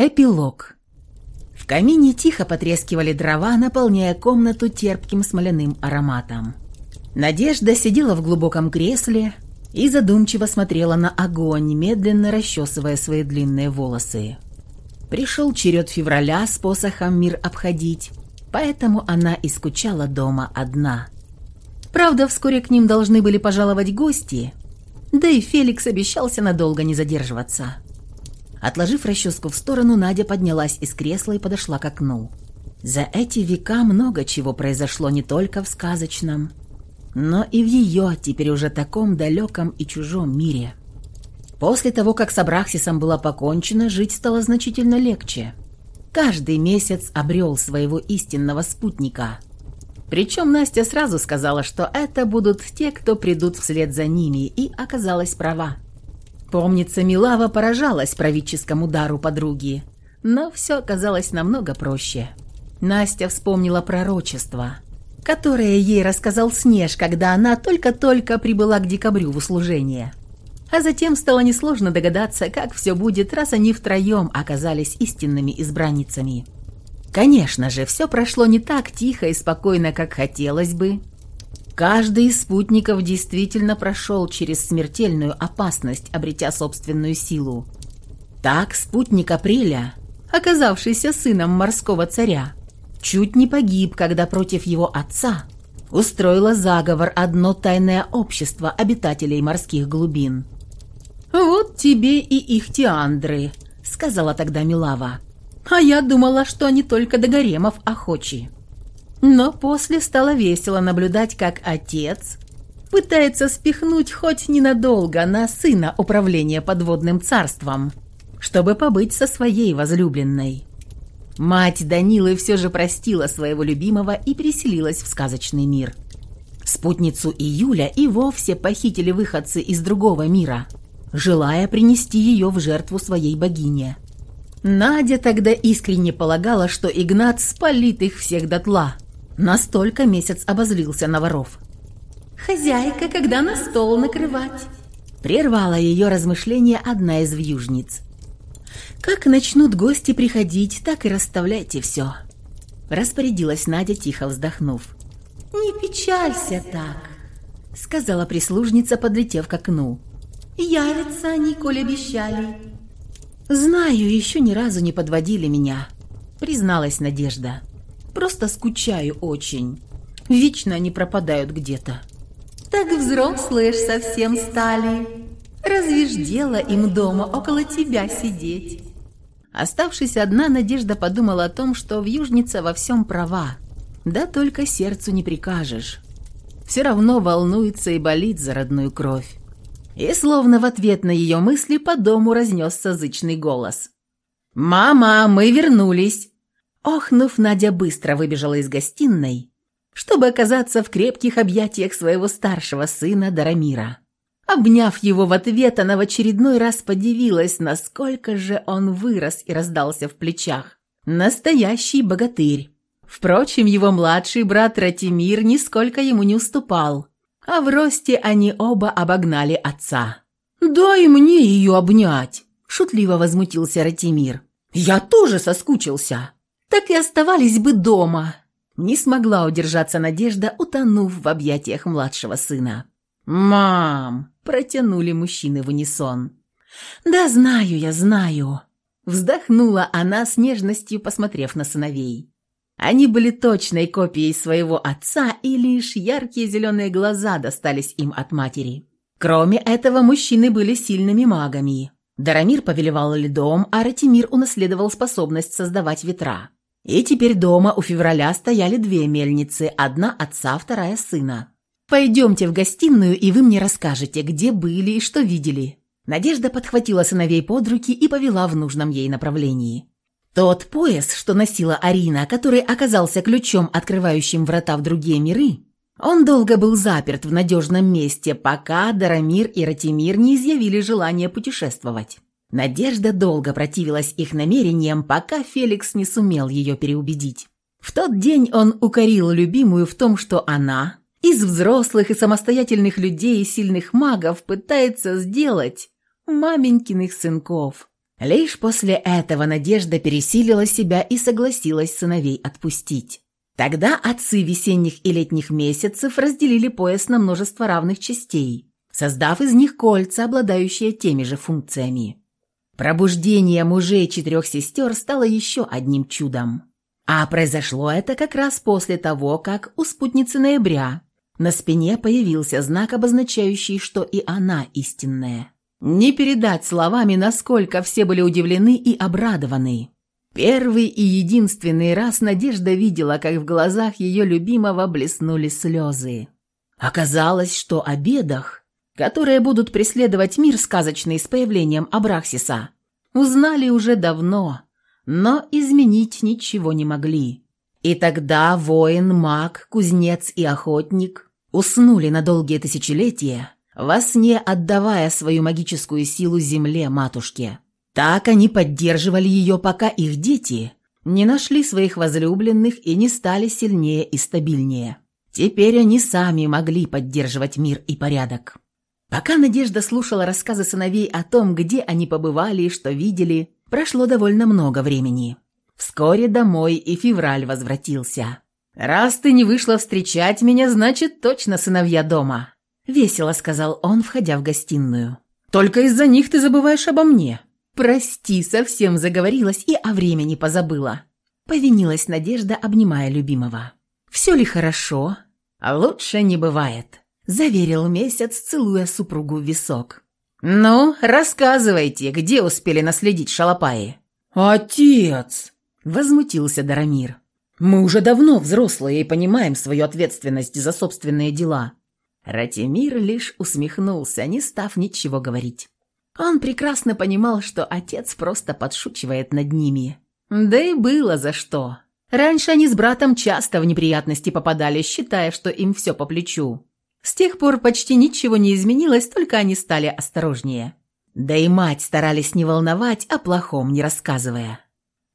Эпилог. В камине тихо потрескивали дрова, наполняя комнату терпким смоляным ароматом. Надежда сидела в глубоком кресле и задумчиво смотрела на огонь, медленно расчесывая свои длинные волосы. Пришел черед февраля с посохом мир обходить, поэтому она и скучала дома одна. Правда, вскоре к ним должны были пожаловать гости, да и Феликс обещался надолго не задерживаться. Отложив расческу в сторону, Надя поднялась из кресла и подошла к окну. За эти века много чего произошло не только в сказочном, но и в ее, теперь уже таком далеком и чужом мире. После того, как с Абрахсисом было покончено, жить стало значительно легче. Каждый месяц обрел своего истинного спутника. Причем Настя сразу сказала, что это будут те, кто придут вслед за ними, и оказалась права. Помнится, Милава поражалась правительскому дару подруги, но все оказалось намного проще. Настя вспомнила пророчество, которое ей рассказал Снеж, когда она только-только прибыла к декабрю в услужение. А затем стало несложно догадаться, как все будет, раз они втроем оказались истинными избранницами. Конечно же, все прошло не так тихо и спокойно, как хотелось бы, Каждый из спутников действительно прошел через смертельную опасность, обретя собственную силу. Так спутник Апреля, оказавшийся сыном морского царя, чуть не погиб, когда против его отца устроило заговор одно тайное общество обитателей морских глубин. «Вот тебе и их теандры», — сказала тогда Милава. «А я думала, что они только до гаремов охочи». Но после стало весело наблюдать, как отец пытается спихнуть хоть ненадолго на сына управление подводным царством, чтобы побыть со своей возлюбленной. Мать Данилы все же простила своего любимого и переселилась в сказочный мир. Спутницу Июля и вовсе похитили выходцы из другого мира, желая принести ее в жертву своей богине. Надя тогда искренне полагала, что Игнат спалит их всех дотла – Настолько месяц обозлился на воров. «Хозяйка, когда на стол накрывать?» Прервала ее размышления одна из вьюжниц. «Как начнут гости приходить, так и расставляйте все», распорядилась Надя, тихо вздохнув. «Не печалься так», сказала прислужница, подлетев к окну. «Явятся они, коль обещали». «Знаю, еще ни разу не подводили меня», призналась Надежда. Просто скучаю очень. Вечно они пропадают где-то. Так взрослые ж совсем стали. Разве ж дело им дома около тебя сидеть? Оставшись одна, Надежда подумала о том, что вьюжница во всем права. Да только сердцу не прикажешь. Все равно волнуется и болит за родную кровь. И словно в ответ на ее мысли по дому разнесся зычный голос. «Мама, мы вернулись!» Охнув, Надя быстро выбежала из гостиной, чтобы оказаться в крепких объятиях своего старшего сына Дарамира. Обняв его в ответ, она в очередной раз подивилась, насколько же он вырос и раздался в плечах. Настоящий богатырь. Впрочем, его младший брат Ратимир нисколько ему не уступал, а в росте они оба обогнали отца. «Дай мне ее обнять!» – шутливо возмутился Ратимир. «Я тоже соскучился!» Так и оставались бы дома. Не смогла удержаться Надежда, утонув в объятиях младшего сына. «Мам!» – протянули мужчины в унисон. «Да знаю я, знаю!» Вздохнула она с нежностью, посмотрев на сыновей. Они были точной копией своего отца, и лишь яркие зеленые глаза достались им от матери. Кроме этого, мужчины были сильными магами. Дарамир повелевал льдом, а Ратимир унаследовал способность создавать ветра. И теперь дома у февраля стояли две мельницы, одна отца, вторая сына. «Пойдемте в гостиную, и вы мне расскажете, где были и что видели». Надежда подхватила сыновей под руки и повела в нужном ей направлении. Тот пояс, что носила Арина, который оказался ключом, открывающим врата в другие миры, он долго был заперт в надежном месте, пока Дарамир и Ратимир не изъявили желание путешествовать. Надежда долго противилась их намерениям, пока Феликс не сумел ее переубедить. В тот день он укорил любимую в том, что она из взрослых и самостоятельных людей и сильных магов пытается сделать маменькиных сынков. Лишь после этого Надежда пересилила себя и согласилась сыновей отпустить. Тогда отцы весенних и летних месяцев разделили пояс на множество равных частей, создав из них кольца, обладающие теми же функциями. Пробуждение мужей четырех сестер стало еще одним чудом. А произошло это как раз после того, как у спутницы ноября на спине появился знак, обозначающий, что и она истинная. Не передать словами, насколько все были удивлены и обрадованы. Первый и единственный раз Надежда видела, как в глазах ее любимого блеснули слезы. Оказалось, что о бедах, которые будут преследовать мир сказочный с появлением Абрахсиса, узнали уже давно, но изменить ничего не могли. И тогда воин, маг, кузнец и охотник уснули на долгие тысячелетия, во сне отдавая свою магическую силу земле матушке. Так они поддерживали ее, пока их дети не нашли своих возлюбленных и не стали сильнее и стабильнее. Теперь они сами могли поддерживать мир и порядок. Пока Надежда слушала рассказы сыновей о том, где они побывали и что видели, прошло довольно много времени. Вскоре домой и февраль возвратился. «Раз ты не вышла встречать меня, значит, точно сыновья дома», — весело сказал он, входя в гостиную. «Только из-за них ты забываешь обо мне. «Прости, совсем заговорилась и о времени позабыла», — повинилась Надежда, обнимая любимого. «Все ли хорошо?» «Лучше не бывает», — заверил месяц, целуя супругу в висок. «Ну, рассказывайте, где успели наследить шалопаи?» «Отец!» — возмутился Дарамир. «Мы уже давно взрослые и понимаем свою ответственность за собственные дела». Ратимир лишь усмехнулся, не став ничего говорить. Он прекрасно понимал, что отец просто подшучивает над ними. Да и было за что. Раньше они с братом часто в неприятности попадали, считая, что им все по плечу. С тех пор почти ничего не изменилось, только они стали осторожнее. Да и мать старались не волновать, о плохом не рассказывая.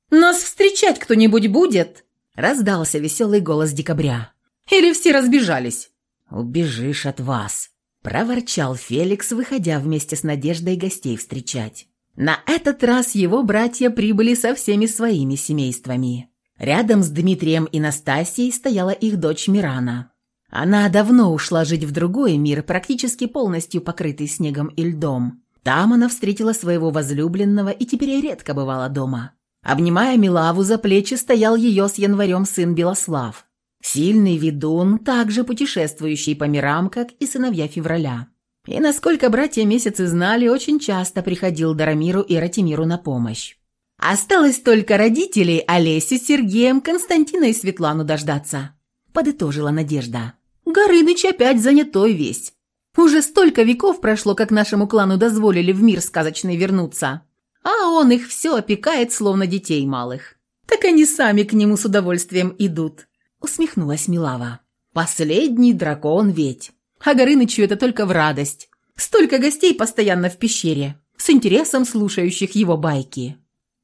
«Нас встречать кто-нибудь будет?» – раздался веселый голос декабря. «Или все разбежались?» «Убежишь от вас», проворчал Феликс, выходя вместе с Надеждой гостей встречать. На этот раз его братья прибыли со всеми своими семействами. Рядом с Дмитрием и Настасией стояла их дочь Мирана. Она давно ушла жить в другой мир, практически полностью покрытый снегом и льдом. Там она встретила своего возлюбленного и теперь редко бывала дома. Обнимая Милаву за плечи, стоял ее с январем сын Белослав. Сильный ведун, также путешествующий по мирам, как и сыновья февраля. И, насколько братья месяцы знали, очень часто приходил Дарамиру и Ратимиру на помощь. Осталось только родителей Олесю с Сергеем, Константина и Светлану дождаться. Подытожила Надежда. Горыныч опять занятой весь. Уже столько веков прошло, как нашему клану дозволили в мир сказочный вернуться. А он их все опекает, словно детей малых. Так они сами к нему с удовольствием идут усмехнулась Милава. «Последний дракон ведь. А Горынычу это только в радость. Столько гостей постоянно в пещере, с интересом слушающих его байки».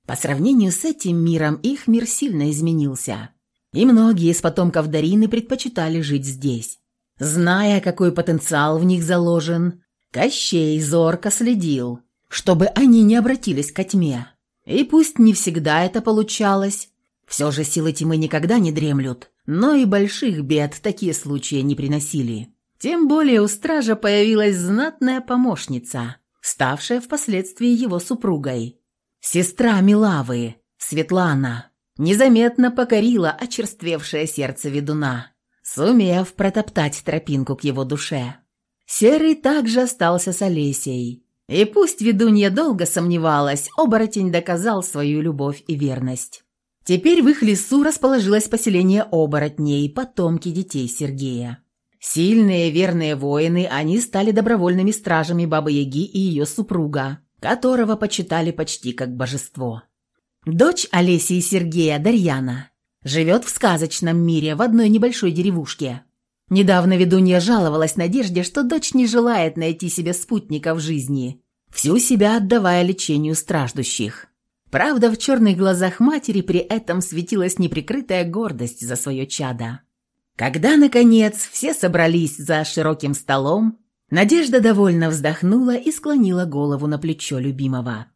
По сравнению с этим миром их мир сильно изменился. И многие из потомков Дарины предпочитали жить здесь. Зная, какой потенциал в них заложен, Кощей зорко следил, чтобы они не обратились ко тьме. И пусть не всегда это получалось, все же силы тьмы никогда не дремлют, но и больших бед такие случаи не приносили. Тем более у стража появилась знатная помощница, ставшая впоследствии его супругой. Сестра Милавы, Светлана, незаметно покорила очерствевшее сердце ведуна, сумев протоптать тропинку к его душе. Серый также остался с Олесей. И пусть ведунья долго сомневалась, оборотень доказал свою любовь и верность. Теперь в их лесу расположилось поселение оборотней, потомки детей Сергея. Сильные верные воины, они стали добровольными стражами Бабы-Яги и ее супруга, которого почитали почти как божество. Дочь Олеси и Сергея, Дарьяна, живет в сказочном мире в одной небольшой деревушке. Недавно ведунья жаловалась Надежде, что дочь не желает найти себе спутника в жизни, всю себя отдавая лечению страждущих. Правда, в черных глазах матери при этом светилась неприкрытая гордость за свое чадо. Когда, наконец, все собрались за широким столом, Надежда довольно вздохнула и склонила голову на плечо любимого.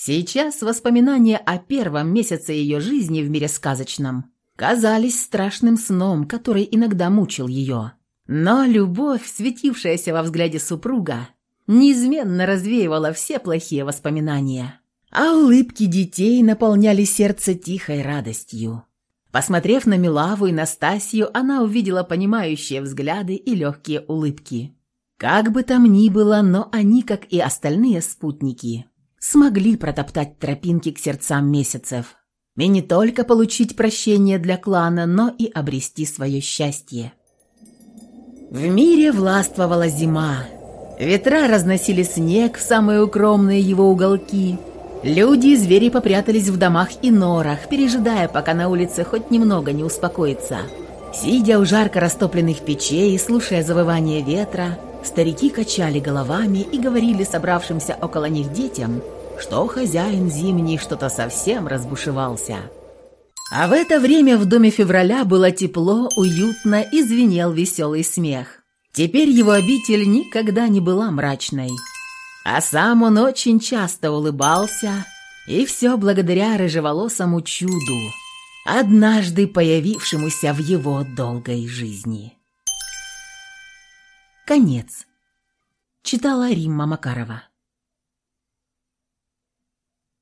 Сейчас воспоминания о первом месяце ее жизни в мире сказочном казались страшным сном, который иногда мучил ее. Но любовь, светившаяся во взгляде супруга, неизменно развеивала все плохие воспоминания, а улыбки детей наполняли сердце тихой радостью. Посмотрев на Милаву и Настасью, она увидела понимающие взгляды и легкие улыбки. Как бы там ни было, но они, как и остальные спутники, смогли протоптать тропинки к сердцам месяцев. И не только получить прощение для клана, но и обрести свое счастье. В мире властвовала зима. Ветра разносили снег в самые укромные его уголки. Люди и звери попрятались в домах и норах, пережидая, пока на улице хоть немного не успокоится. Сидя у жарко растопленных печей и слушая завывание ветра, старики качали головами и говорили собравшимся около них детям, что хозяин зимний что-то совсем разбушевался. А в это время в доме февраля было тепло, уютно и звенел веселый смех. Теперь его обитель никогда не была мрачной. А сам он очень часто улыбался, и все благодаря рыжеволосому чуду, однажды появившемуся в его долгой жизни. Конец. Читала Римма Макарова.